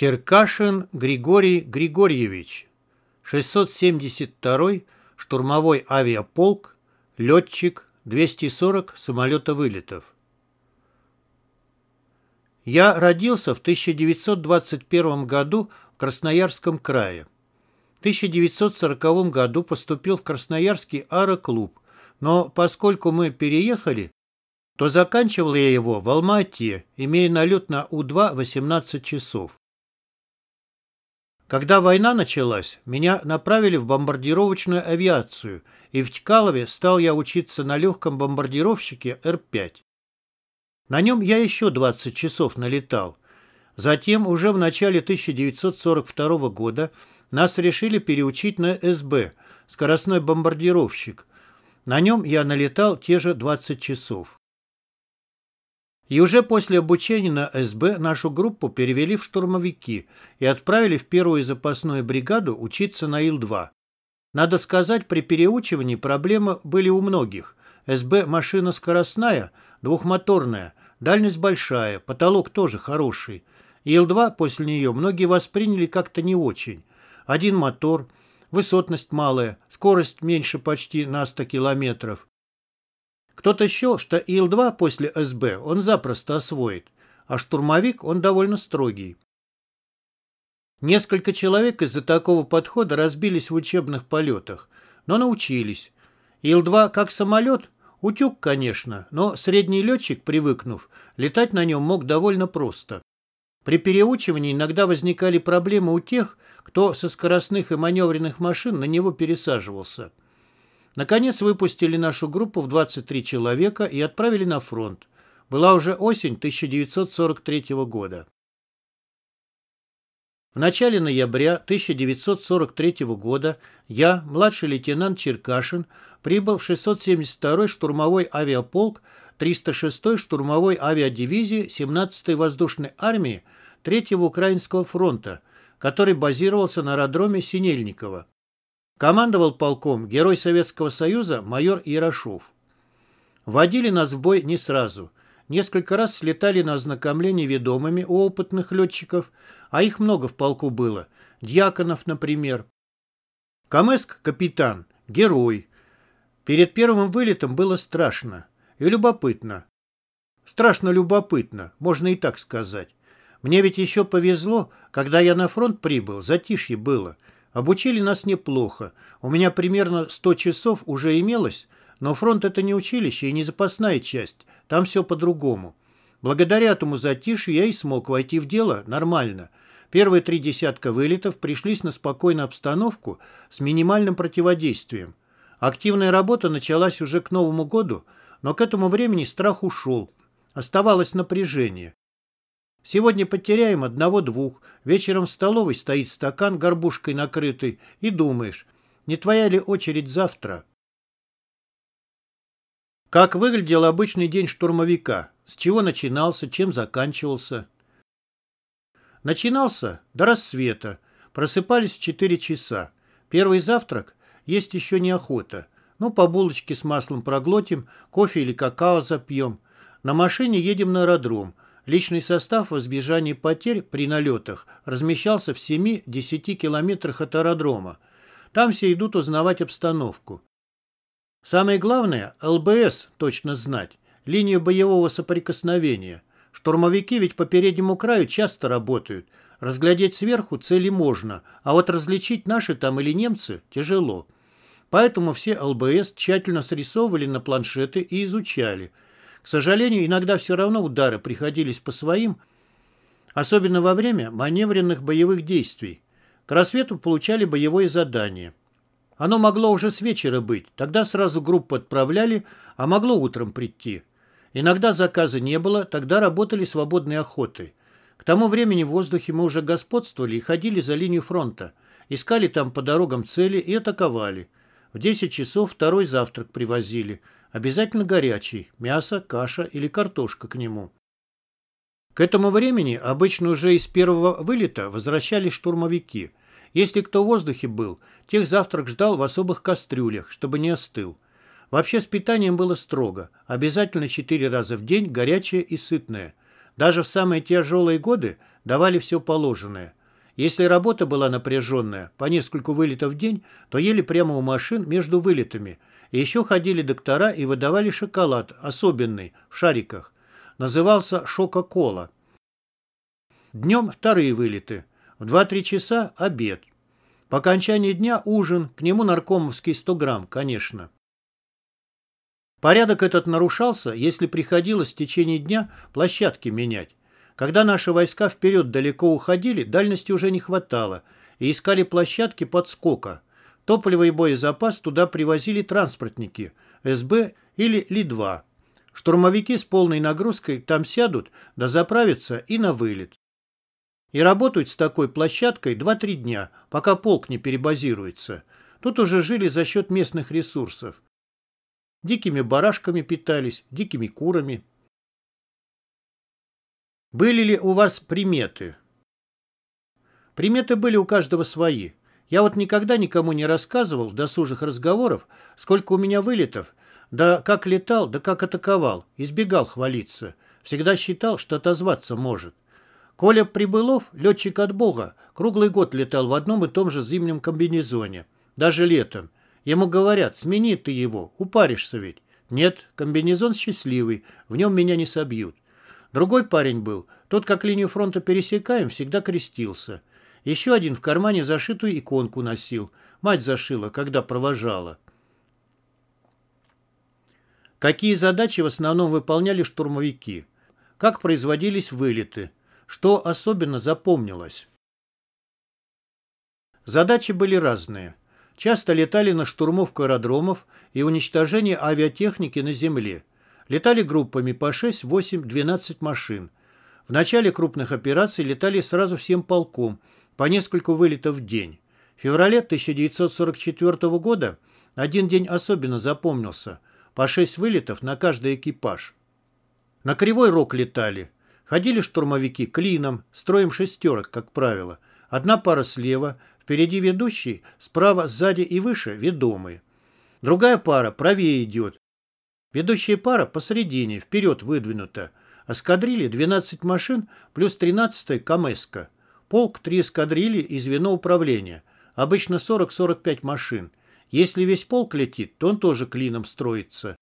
Черкашин Григорий Григорьевич, 672-й штурмовой авиаполк, летчик, 240 самолета-вылетов. Я родился в 1921 году в Красноярском крае. В 1940 году поступил в Красноярский аэроклуб, но поскольку мы переехали, то заканчивал я его в Алма-Ате, имея налет на У-2 18 часов. Когда война началась, меня направили в бомбардировочную авиацию, и в Чкалове стал я учиться на легком бомбардировщике Р-5. На нем я еще 20 часов налетал. Затем, уже в начале 1942 года, нас решили переучить на СБ, скоростной бомбардировщик. На нем я налетал те же 20 часов. И уже после обучения на СБ нашу группу перевели в штурмовики и отправили в первую запасную бригаду учиться на Ил-2. Надо сказать, при переучивании проблемы были у многих. СБ машина скоростная, двухмоторная, дальность большая, потолок тоже хороший. Ил-2 после нее многие восприняли как-то не очень. Один мотор, высотность малая, скорость меньше почти на 100 километров. Кто-то счел, что Ил-2 после СБ он запросто освоит, а штурмовик он довольно строгий. Несколько человек из-за такого подхода разбились в учебных полетах, но научились. Ил-2 как самолет, утюг, конечно, но средний летчик, привыкнув, летать на нем мог довольно просто. При переучивании иногда возникали проблемы у тех, кто со скоростных и маневренных машин на него пересаживался – Наконец выпустили нашу группу в 23 человека и отправили на фронт. Была уже осень 1943 года. В начале ноября 1943 года я, младший лейтенант Черкашин, прибыл в 672-й штурмовой авиаполк 306-й штурмовой авиадивизии 17-й воздушной армии 3-го Украинского фронта, который базировался на аэродроме Синельниково. Командовал полком герой Советского Союза майор Ярошов. Водили нас в бой не сразу. Несколько раз слетали на ознакомление ведомыми у опытных летчиков, а их много в полку было. Дьяконов, например. Камеск – капитан, герой. Перед первым вылетом было страшно и любопытно. Страшно любопытно, можно и так сказать. Мне ведь еще повезло, когда я на фронт прибыл, затишье было – Обучили нас неплохо. У меня примерно 100 часов уже имелось, но фронт это не училище и не запасная часть. Там все по-другому. Благодаря этому затишью я и смог войти в дело нормально. Первые три десятка вылетов пришлись на спокойную обстановку с минимальным противодействием. Активная работа началась уже к Новому году, но к этому времени страх ушел. Оставалось напряжение. Сегодня потеряем одного-двух. Вечером в столовой стоит стакан горбушкой накрытый, и думаешь, не твоя ли очередь завтра? Как выглядел обычный день штурмовика? С чего начинался, чем заканчивался? Начинался до рассвета. Просыпались в 4 часа. Первый завтрак есть еще неохота. Ну, по булочке с маслом проглотим, кофе или какао запьем. На машине едем на аэродром – Личный состав в избежании потерь при налетах размещался в 7-10 километрах от аэродрома. Там все идут узнавать обстановку. Самое главное – ЛБС точно знать, линию боевого соприкосновения. Штурмовики ведь по переднему краю часто работают. Разглядеть сверху цели можно, а вот различить наши там или немцы тяжело. Поэтому все ЛБС тщательно срисовывали на планшеты и изучали – к сожалению, иногда все равно удары приходились по своим, особенно во время маневренных боевых действий. К рассвету получали боевое задание. Оно могло уже с вечера быть, тогда сразу группу отправляли, а могло утром прийти. Иногда заказа не было, тогда работали свободной охотой. К тому времени в воздухе мы уже господствовали и ходили за линию фронта. Искали там по дорогам цели и атаковали. В 10 часов второй завтрак привозили – Обязательно горячий, мясо, каша или картошка к нему. К этому времени обычно уже из первого вылета возвращались штурмовики. Если кто в воздухе был, тех завтрак ждал в особых кастрюлях, чтобы не остыл. Вообще с питанием было строго. Обязательно четыре раза в день горячее и сытное. Даже в самые тяжелые годы давали все положенное. Если работа была напряженная, по нескольку вылетов в день, то ели прямо у машин между вылетами. Еще ходили доктора и выдавали шоколад, особенный, в шариках. Назывался «Шока-кола». Днем вторые вылеты. В 2-3 часа обед. По окончании дня ужин, к нему наркомовский 100 грамм, конечно. Порядок этот нарушался, если приходилось в течение дня площадки менять. Когда наши войска вперед далеко уходили, дальности уже не хватало, и искали площадки подскока. Топливо и боезапас туда привозили транспортники, СБ или Ли-2. Штурмовики с полной нагрузкой там сядут, да заправятся и на вылет. И работают с такой площадкой 2-3 дня, пока полк не перебазируется. Тут уже жили за счет местных ресурсов. Дикими барашками питались, дикими курами. Были ли у вас приметы? Приметы были у каждого свои. Я вот никогда никому не рассказывал в досужих разговоров, сколько у меня вылетов, да как летал, да как атаковал, избегал хвалиться. Всегда считал, что отозваться может. Коля Прибылов, летчик от Бога, круглый год летал в одном и том же зимнем комбинезоне. Даже летом. Ему говорят, смени ты его, упаришься ведь. Нет, комбинезон счастливый, в нем меня не собьют. Другой парень был, тот, как линию фронта пересекаем, всегда крестился. Еще один в кармане зашитую иконку носил. Мать зашила, когда провожала. Какие задачи в основном выполняли штурмовики? Как производились вылеты? Что особенно запомнилось? Задачи были разные часто летали на штурмовку аэродромов и уничтожение авиатехники на земле. Летали группами по 6, 8, 12 машин. В начале крупных операций летали сразу всем полком, по нескольку вылетов в день. В феврале 1944 года один день особенно запомнился. По 6 вылетов на каждый экипаж. На Кривой Рог летали. Ходили штурмовики клином, строем шестерок, как правило. Одна пара слева, Впереди ведущий, справа, сзади и выше ведомый. Другая пара правее идет. Ведущая пара посередине, вперед выдвинута. Эскадрильи 12 машин плюс 13-я КМСК. Полк 3 эскадрильи и звено управления. Обычно 40-45 машин. Если весь полк летит, то он тоже клином строится.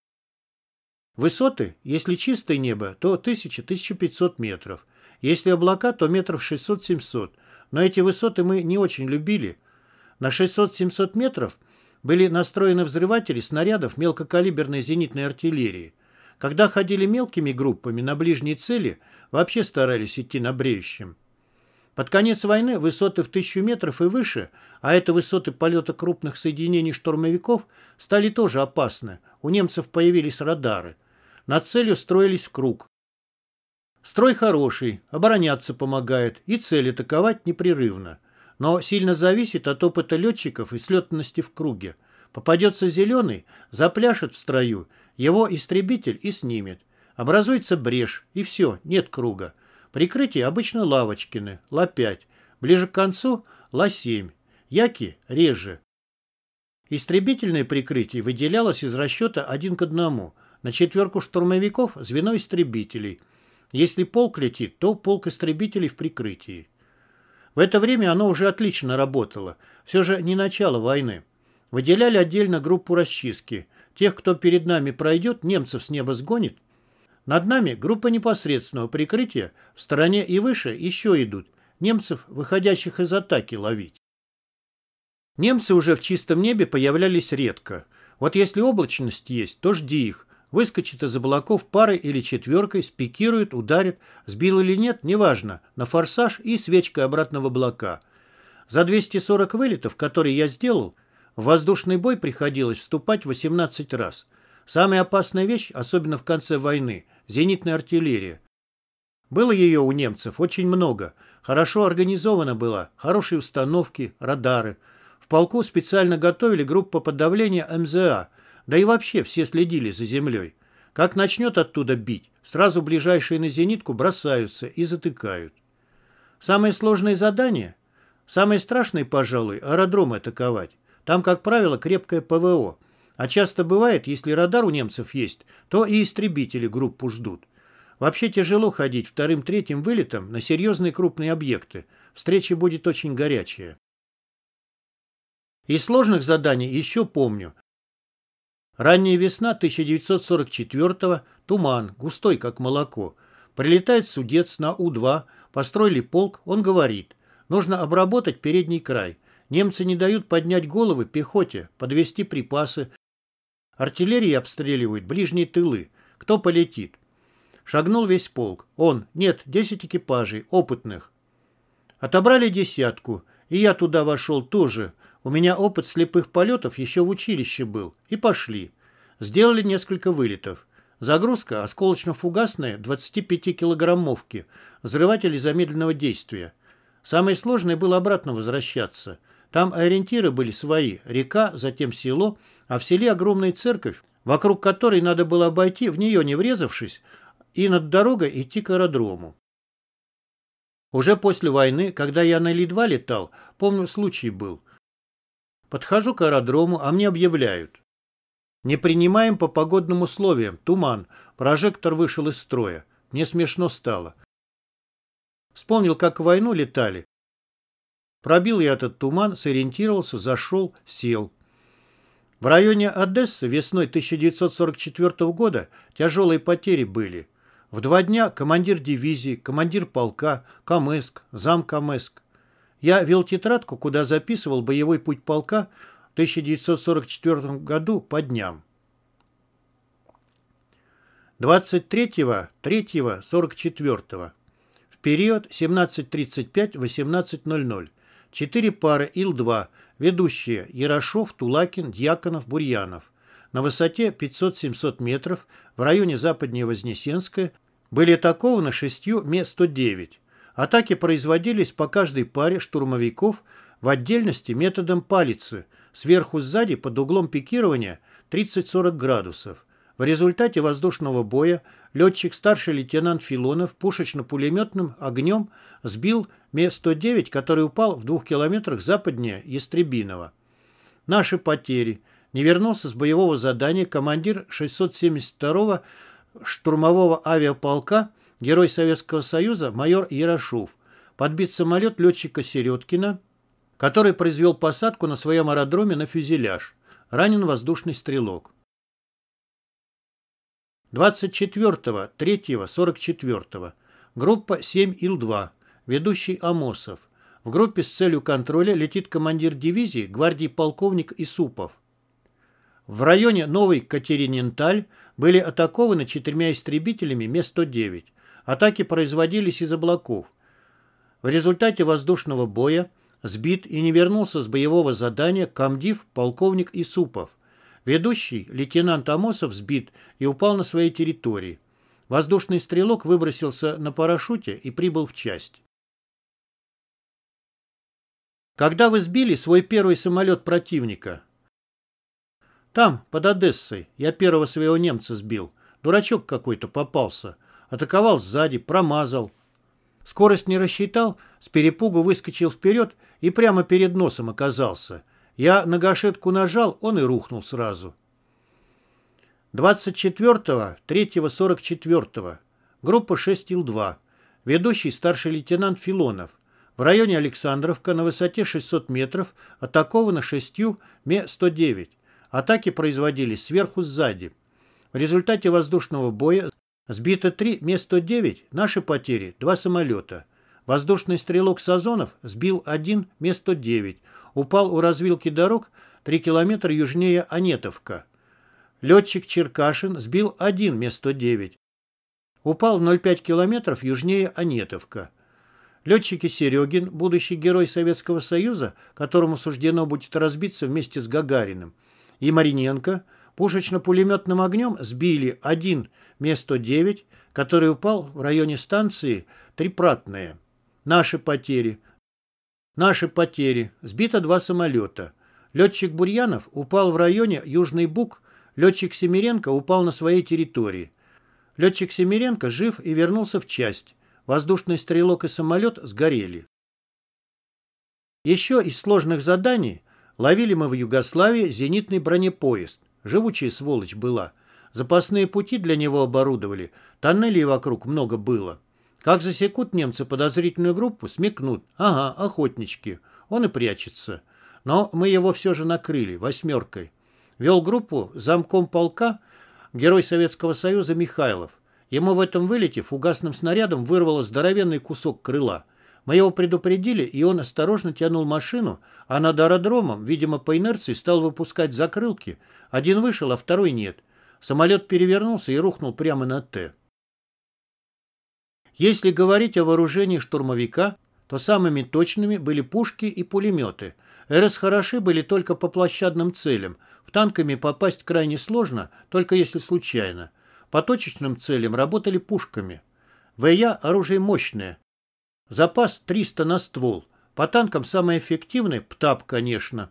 Высоты, если чистое небо, то 1000-1500 метров. Если облака, то метров 600-700 но эти высоты мы не очень любили. На 600-700 метров были настроены взрыватели снарядов мелкокалиберной зенитной артиллерии. Когда ходили мелкими группами на ближние цели, вообще старались идти на бреющем. Под конец войны высоты в тысячу метров и выше, а это высоты полета крупных соединений штурмовиков, стали тоже опасны. У немцев появились радары. Над целью строились в круг. Строй хороший, обороняться помогает и цель атаковать непрерывно. Но сильно зависит от опыта летчиков и слетности в круге. Попадется зеленый, запляшет в строю, его истребитель и снимет. Образуется брешь, и все, нет круга. Прикрытие обычно лавочкины, ла-5. Ближе к концу ла-7. Яки реже. Истребительное прикрытие выделялось из расчета один к одному. На четверку штурмовиков звено истребителей – если полк летит, то полк истребителей в прикрытии. В это время оно уже отлично работало. Все же не начало войны. Выделяли отдельно группу расчистки. Тех, кто перед нами пройдет, немцев с неба сгонит. Над нами группа непосредственного прикрытия, в стороне и выше еще идут. Немцев, выходящих из атаки, ловить. Немцы уже в чистом небе появлялись редко. Вот если облачность есть, то жди их. Выскочит из облаков парой или четверкой, спикирует, ударит, сбил или нет, неважно, на форсаж и свечкой обратно в облака. За 240 вылетов, которые я сделал, в воздушный бой приходилось вступать 18 раз. Самая опасная вещь, особенно в конце войны, зенитная артиллерия. Было ее у немцев очень много. Хорошо организована была, хорошие установки, радары. В полку специально готовили группу подавления МЗА – да и вообще все следили за землей. Как начнет оттуда бить, сразу ближайшие на зенитку бросаются и затыкают. Самое сложное задание? Самое страшное, пожалуй, аэродромы атаковать. Там, как правило, крепкое ПВО. А часто бывает, если радар у немцев есть, то и истребители группу ждут. Вообще тяжело ходить вторым-третьим вылетом на серьезные крупные объекты. Встреча будет очень горячая. Из сложных заданий еще помню. Ранняя весна 1944-го, туман, густой, как молоко. Прилетает судец на У-2, построили полк, он говорит, нужно обработать передний край. Немцы не дают поднять головы пехоте, подвести припасы. Артиллерии обстреливают ближние тылы. Кто полетит? Шагнул весь полк. Он, нет, десять экипажей, опытных. Отобрали десятку, и я туда вошел тоже. У меня опыт слепых полетов еще в училище был. И пошли. Сделали несколько вылетов. Загрузка осколочно-фугасная 25-килограммовки, взрыватели замедленного действия. Самое сложное было обратно возвращаться. Там ориентиры были свои, река, затем село, а в селе огромная церковь, вокруг которой надо было обойти, в нее не врезавшись, и над дорогой идти к аэродрому. Уже после войны, когда я на Ли-2 летал, помню, случай был. Подхожу к аэродрому, а мне объявляют. Не принимаем по погодным условиям, туман, прожектор вышел из строя. Мне смешно стало. Вспомнил, как в войну летали. Пробил я этот туман, сориентировался, зашел, сел. В районе Одессы весной 1944 года тяжелые потери были. В два дня командир дивизии, командир полка, Камэск, зам Камэск. Я вел тетрадку, куда записывал боевой путь полка в 1944 году по дням. 23-3-44. В период 17.35-18.00. Четыре пары Ил-2, ведущие Ярошов, Тулакин, Дьяконов, Бурьянов. На высоте 500-700 метров в районе западнее Вознесенская были атакованы шестью Ме-109. Атаки производились по каждой паре штурмовиков в отдельности методом палицы, сверху-сзади под углом пикирования 30-40 градусов. В результате воздушного боя летчик старший лейтенант Филонов пушечно-пулеметным огнем сбил Ме-109, который упал в двух километрах западнее Ястребинова. Наши потери. Не вернулся с боевого задания командир 672-го штурмового авиаполка, герой Советского Союза, майор Ярошов. Подбит самолет летчика Середкина, который произвел посадку на своем аэродроме на фюзеляж. Ранен воздушный стрелок. 24-го, 3-го, 44-го. Группа 7 Ил-2. Ведущий Амосов. В группе с целью контроля летит командир дивизии гвардии полковник Исупов. В районе Новый Катериненталь были атакованы четырьмя истребителями Ме-109. Атаки производились из облаков. В результате воздушного боя сбит и не вернулся с боевого задания комдив полковник Исупов. Ведущий, лейтенант Амосов, сбит и упал на своей территории. Воздушный стрелок выбросился на парашюте и прибыл в часть. Когда вы сбили свой первый самолет противника? Там, под Одессой, я первого своего немца сбил. Дурачок какой-то попался. Атаковал сзади, промазал. Скорость не рассчитал, с перепугу выскочил вперед и прямо перед носом оказался – я на гашетку нажал, он и рухнул сразу. 24-го, 3-го, 44-го. Группа 6 Ил-2. Ведущий старший лейтенант Филонов. В районе Александровка на высоте 600 метров атаковано шестью Ме-109. Атаки производились сверху сзади. В результате воздушного боя сбито 3 Ме-109, наши потери – два самолета. Воздушный стрелок Сазонов сбил один Ме-109, упал у развилки дорог 3 километра южнее Анетовка. Летчик Черкашин сбил один Ме-109. Упал в 0,5 километров южнее Анетовка. Летчики Серегин, будущий герой Советского Союза, которому суждено будет разбиться вместе с Гагариным, и Мариненко пушечно-пулеметным огнем сбили один Ме-109, который упал в районе станции Трипратная. Наши потери Наши потери. Сбито два самолета. Летчик Бурьянов упал в районе Южный Бук. Летчик Семиренко упал на своей территории. Летчик Семиренко жив и вернулся в часть. Воздушный стрелок и самолет сгорели. Еще из сложных заданий ловили мы в Югославии зенитный бронепоезд. Живучая сволочь была. Запасные пути для него оборудовали, тоннелей вокруг много было. Как засекут немцы подозрительную группу, смекнут. Ага, охотнички. Он и прячется. Но мы его все же накрыли, восьмеркой. Вел группу замком полка герой Советского Союза Михайлов. Ему в этом вылете фугасным снарядом вырвало здоровенный кусок крыла. Мы его предупредили, и он осторожно тянул машину, а над аэродромом, видимо, по инерции стал выпускать закрылки. Один вышел, а второй нет. Самолет перевернулся и рухнул прямо на «Т». Если говорить о вооружении штурмовика, то самыми точными были пушки и пулеметы. РС хороши были только по площадным целям. В танками попасть крайне сложно, только если случайно. По точечным целям работали пушками. ВЯ оружие мощное. Запас 300 на ствол. По танкам самое эффективное – ПТАП, конечно.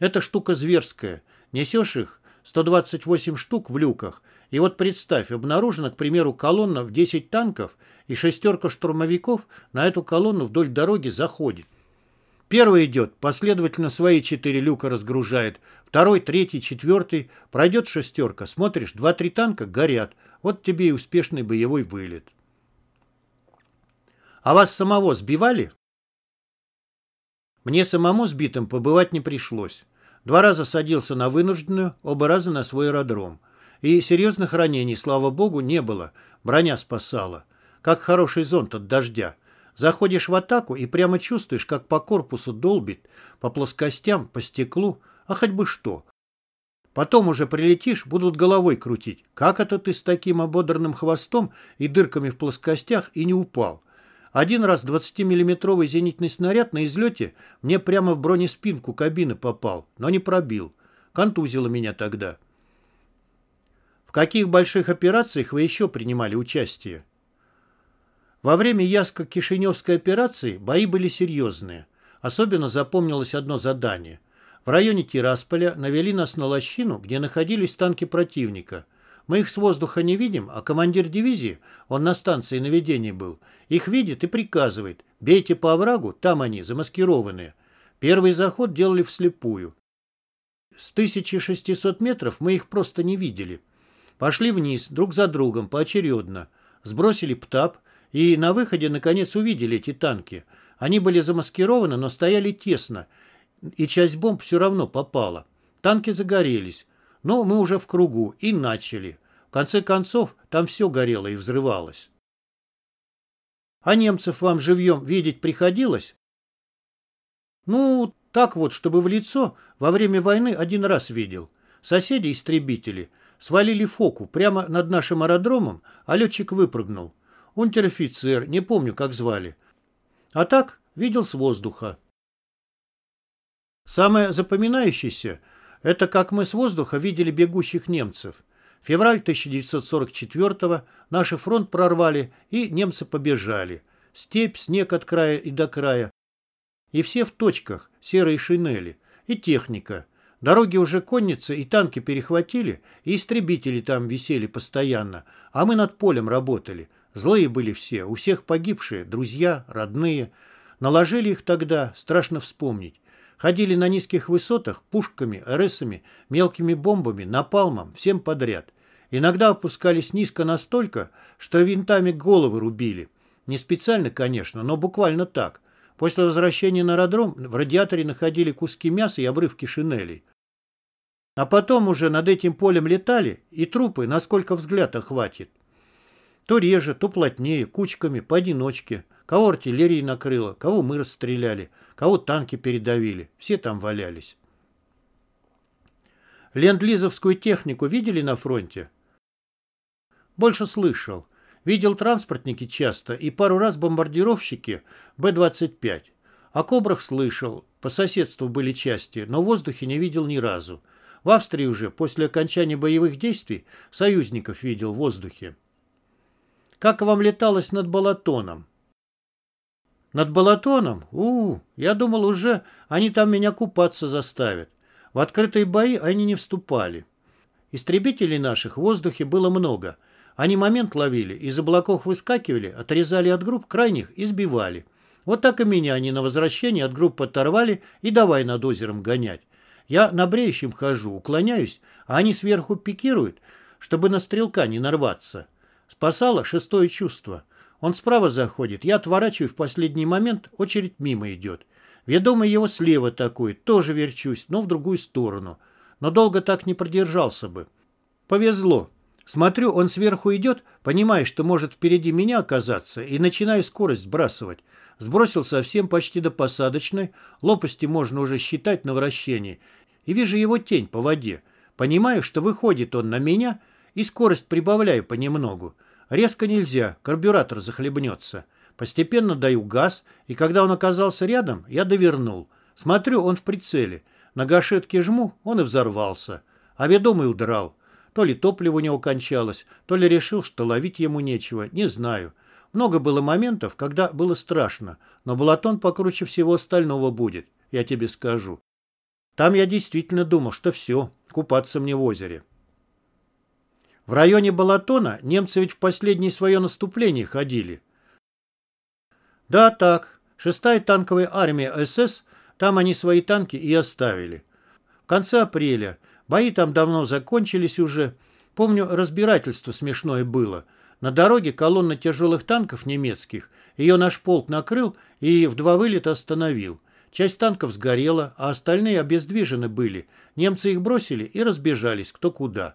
Эта штука зверская. Несешь их 128 штук в люках. И вот представь, обнаружена, к примеру, колонна в 10 танков, и шестерка штурмовиков на эту колонну вдоль дороги заходит. Первый идет, последовательно свои четыре люка разгружает. Второй, третий, четвертый. Пройдет шестерка. Смотришь, два-три танка горят. Вот тебе и успешный боевой вылет. А вас самого сбивали? Мне самому сбитым побывать не пришлось. Два раза садился на вынужденную, оба раза на свой аэродром. И серьезных ранений, слава богу, не было. Броня спасала. Как хороший зонт от дождя. Заходишь в атаку и прямо чувствуешь, как по корпусу долбит, по плоскостям, по стеклу, а хоть бы что. Потом уже прилетишь, будут головой крутить. Как это ты с таким ободранным хвостом и дырками в плоскостях и не упал? Один раз 20-миллиметровый зенитный снаряд на излете мне прямо в бронеспинку кабины попал, но не пробил. Контузило меня тогда. В каких больших операциях вы еще принимали участие? Во время Яско-Кишиневской операции бои были серьезные. Особенно запомнилось одно задание. В районе Тирасполя навели нас на лощину, где находились танки противника. Мы их с воздуха не видим, а командир дивизии, он на станции наведения был, их видит и приказывает «бейте по оврагу, там они, замаскированные». Первый заход делали вслепую. С 1600 метров мы их просто не видели. Пошли вниз, друг за другом, поочередно. Сбросили ПТАП, и на выходе, наконец, увидели эти танки. Они были замаскированы, но стояли тесно, и часть бомб все равно попала. Танки загорелись. Но мы уже в кругу и начали. В конце концов, там все горело и взрывалось. А немцев вам живьем видеть приходилось? Ну, так вот, чтобы в лицо, во время войны один раз видел. Соседи-истребители свалили фоку прямо над нашим аэродромом, а летчик выпрыгнул. Унтер-офицер, не помню, как звали. А так, видел с воздуха. Самое запоминающееся – это как мы с воздуха видели бегущих немцев. Февраль 1944-го наши фронт прорвали, и немцы побежали. Степь, снег от края и до края. И все в точках, серые шинели. И техника. Дороги уже конницы и танки перехватили, и истребители там висели постоянно, а мы над полем работали – Злые были все, у всех погибшие, друзья, родные. Наложили их тогда, страшно вспомнить. Ходили на низких высотах пушками, РСами, мелкими бомбами, напалмом, всем подряд. Иногда опускались низко настолько, что винтами головы рубили. Не специально, конечно, но буквально так. После возвращения на аэродром в радиаторе находили куски мяса и обрывки шинелей. А потом уже над этим полем летали, и трупы, насколько взгляд охватит. То реже, то плотнее, кучками, поодиночке. Кого артиллерии накрыло, кого мы расстреляли, кого танки передавили. Все там валялись. Ленд-лизовскую технику видели на фронте? Больше слышал. Видел транспортники часто и пару раз бомбардировщики Б-25. О кобрах слышал, по соседству были части, но в воздухе не видел ни разу. В Австрии уже после окончания боевых действий союзников видел в воздухе. Как вам леталось над Балатоном? Над Балатоном? у, я думал уже, они там меня купаться заставят. В открытые бои они не вступали. Истребителей наших в воздухе было много. Они момент ловили, из облаков выскакивали, отрезали от групп крайних и сбивали. Вот так и меня они на возвращение от группы оторвали и давай над озером гонять. Я на бреющем хожу, уклоняюсь, а они сверху пикируют, чтобы на стрелка не нарваться. Спасало шестое чувство. Он справа заходит, я отворачиваю в последний момент, очередь мимо идет. Ведомый его слева такой, тоже верчусь, но в другую сторону. Но долго так не продержался бы. Повезло. Смотрю, он сверху идет, понимаю, что может впереди меня оказаться, и начинаю скорость сбрасывать. Сбросил совсем почти до посадочной, лопасти можно уже считать на вращении, и вижу его тень по воде. Понимаю, что выходит он на меня, и скорость прибавляю понемногу. Резко нельзя, карбюратор захлебнется. Постепенно даю газ, и когда он оказался рядом, я довернул. Смотрю, он в прицеле. На гашетке жму, он и взорвался. А ведомый удрал. То ли топливо у него кончалось, то ли решил, что ловить ему нечего, не знаю. Много было моментов, когда было страшно, но Балатон покруче всего остального будет, я тебе скажу. Там я действительно думал, что все, купаться мне в озере. В районе Балатона немцы ведь в последнее свое наступление ходили. Да, так. Шестая танковая армия СС, там они свои танки и оставили. В конце апреля. Бои там давно закончились уже. Помню, разбирательство смешное было. На дороге колонна тяжелых танков немецких. Ее наш полк накрыл и в два вылета остановил. Часть танков сгорела, а остальные обездвижены были. Немцы их бросили и разбежались кто куда.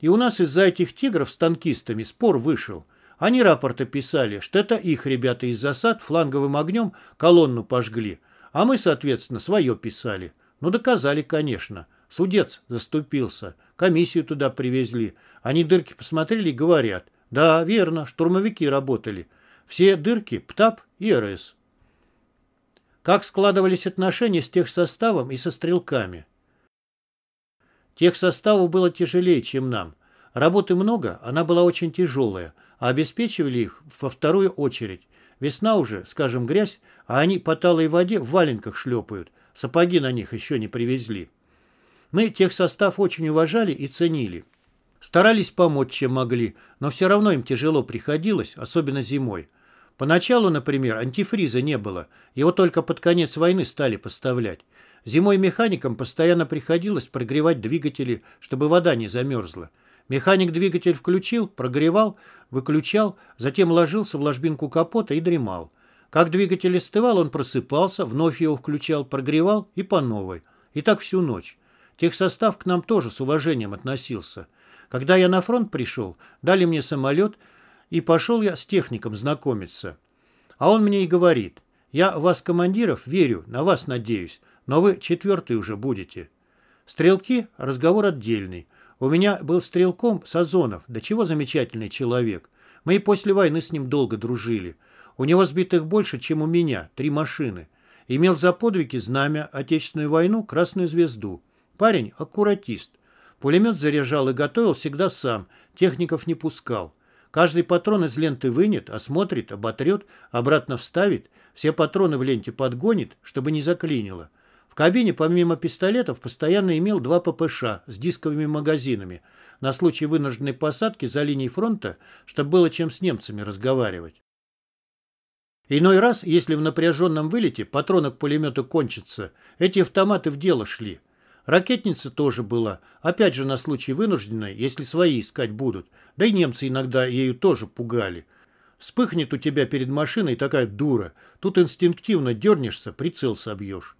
И у нас из-за этих тигров с танкистами спор вышел. Они рапорты писали, что это их ребята из засад фланговым огнем колонну пожгли, а мы, соответственно, свое писали. Ну, доказали, конечно. Судец заступился. Комиссию туда привезли. Они дырки посмотрели и говорят. Да, верно, штурмовики работали. Все дырки ПТАП и РС. Как складывались отношения с техсоставом и со стрелками? Техсоставу было тяжелее, чем нам. Работы много, она была очень тяжелая, а обеспечивали их во вторую очередь. Весна уже, скажем, грязь, а они по талой воде в валенках шлепают. Сапоги на них еще не привезли. Мы техсостав очень уважали и ценили. Старались помочь, чем могли, но все равно им тяжело приходилось, особенно зимой. Поначалу, например, антифриза не было, его только под конец войны стали поставлять. Зимой механикам постоянно приходилось прогревать двигатели, чтобы вода не замерзла. Механик двигатель включил, прогревал, выключал, затем ложился в ложбинку капота и дремал. Как двигатель остывал, он просыпался, вновь его включал, прогревал и по новой. И так всю ночь. Техсостав к нам тоже с уважением относился. Когда я на фронт пришел, дали мне самолет, и пошел я с техником знакомиться. А он мне и говорит, я вас, командиров, верю, на вас надеюсь, но вы четвертый уже будете. Стрелки – разговор отдельный. У меня был стрелком Сазонов, да чего замечательный человек. Мы и после войны с ним долго дружили. У него сбитых больше, чем у меня, три машины. Имел за подвиги знамя, Отечественную войну, Красную звезду. Парень – аккуратист. Пулемет заряжал и готовил всегда сам, техников не пускал. Каждый патрон из ленты вынет, осмотрит, оботрет, обратно вставит, все патроны в ленте подгонит, чтобы не заклинило кабине помимо пистолетов постоянно имел два ППШ с дисковыми магазинами на случай вынужденной посадки за линией фронта, чтобы было чем с немцами разговаривать. Иной раз, если в напряженном вылете патроны к пулемету кончатся, эти автоматы в дело шли. Ракетница тоже была, опять же на случай вынужденной, если свои искать будут, да и немцы иногда ею тоже пугали. Вспыхнет у тебя перед машиной такая дура, тут инстинктивно дернешься, прицел собьешь.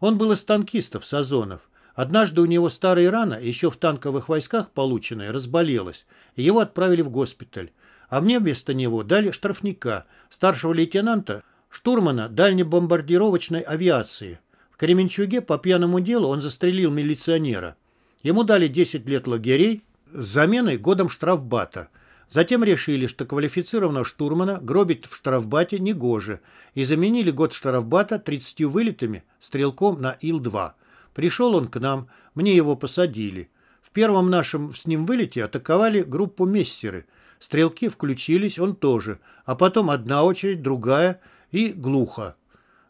Он был из танкистов Сазонов. Однажды у него старая рана, еще в танковых войсках полученная, разболелась, и его отправили в госпиталь. А мне вместо него дали штрафника, старшего лейтенанта, штурмана дальнебомбардировочной авиации. В Кременчуге по пьяному делу он застрелил милиционера. Ему дали 10 лет лагерей с заменой годом штрафбата. Затем решили, что квалифицированного штурмана гробить в штрафбате негоже, и заменили год штрафбата 30 вылетами стрелком на Ил-2. Пришел он к нам, мне его посадили. В первом нашем с ним вылете атаковали группу мессеры. Стрелки включились, он тоже, а потом одна очередь, другая и глухо.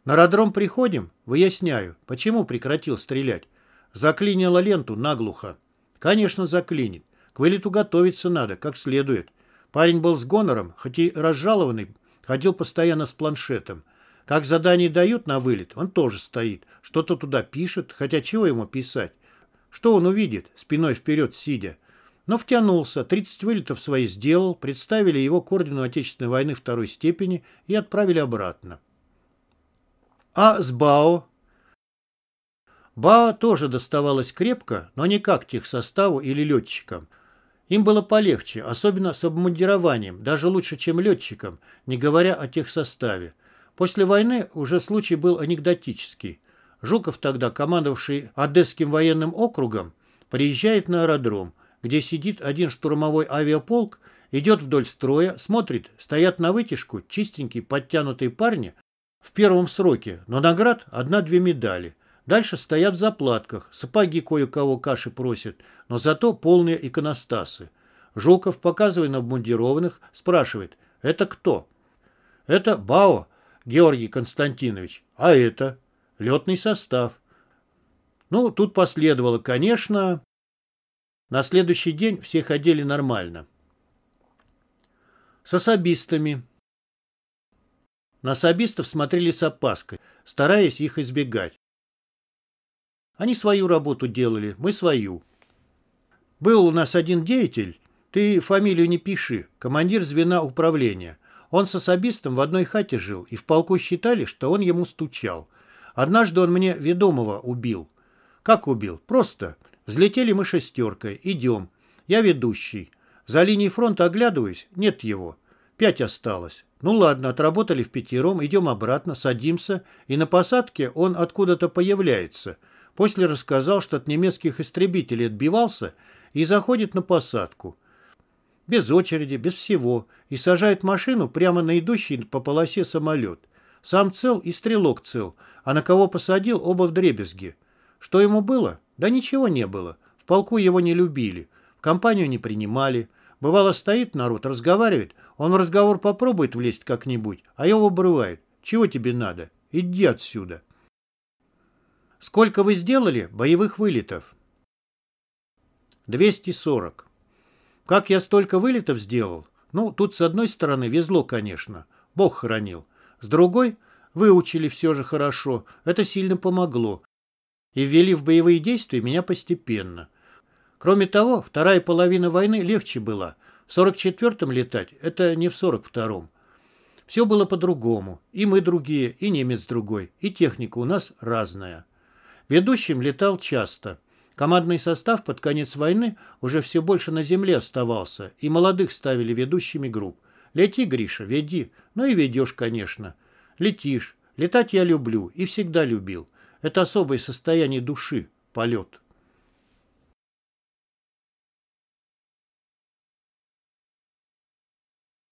На аэродром приходим, выясняю, почему прекратил стрелять. Заклинило ленту наглухо. Конечно, заклинит. К вылету готовиться надо, как следует. Парень был с гонором, хоть и разжалованный, ходил постоянно с планшетом. Как задание дают на вылет, он тоже стоит. Что-то туда пишет, хотя чего ему писать? Что он увидит, спиной вперед сидя? Но втянулся, 30 вылетов свои сделал, представили его к ордену Отечественной войны второй степени и отправили обратно. А с БАО? БАО тоже доставалось крепко, но не как техсоставу или летчикам. Им было полегче, особенно с обмундированием, даже лучше, чем летчикам, не говоря о техсоставе. После войны уже случай был анекдотический. Жуков тогда, командовавший Одесским военным округом, приезжает на аэродром, где сидит один штурмовой авиаполк, идет вдоль строя, смотрит, стоят на вытяжку чистенькие подтянутые парни в первом сроке, но наград одна-две медали. Дальше стоят в заплатках, сапоги кое-кого каши просят, но зато полные иконостасы. Жуков, показывая на обмундированных, спрашивает, это кто? Это БАО, Георгий Константинович. А это? Летный состав. Ну, тут последовало, конечно, на следующий день все ходили нормально. С особистами. На особистов смотрели с опаской, стараясь их избегать. Они свою работу делали, мы свою. Был у нас один деятель, ты фамилию не пиши, командир звена управления. Он с особистом в одной хате жил, и в полку считали, что он ему стучал. Однажды он мне ведомого убил. Как убил? Просто Взлетели мы шестеркой. Идем. Я ведущий. За линией фронта оглядываюсь. Нет его. Пять осталось. Ну ладно, отработали в пятером. Идем обратно, садимся. И на посадке он откуда-то появляется. После рассказал, что от немецких истребителей отбивался и заходит на посадку. Без очереди, без всего. И сажает машину прямо на идущий по полосе самолет. Сам цел и стрелок цел. А на кого посадил, оба в дребезги. Что ему было? Да ничего не было. В полку его не любили. В компанию не принимали. Бывало, стоит народ, разговаривает. Он в разговор попробует влезть как-нибудь, а его обрывает. Чего тебе надо? Иди отсюда. Сколько вы сделали боевых вылетов? 240. Как я столько вылетов сделал? Ну, тут с одной стороны везло, конечно. Бог хранил. С другой, выучили все же хорошо. Это сильно помогло и ввели в боевые действия меня постепенно. Кроме того, вторая половина войны легче была. В 44-м летать – это не в 42-м. Все было по-другому. И мы другие, и немец другой, и техника у нас разная. Ведущим летал часто. Командный состав под конец войны уже все больше на земле оставался, и молодых ставили ведущими групп. Лети, Гриша, веди. Ну и ведешь, конечно. Летишь. Летать я люблю и всегда любил. Это особое состояние души, полет.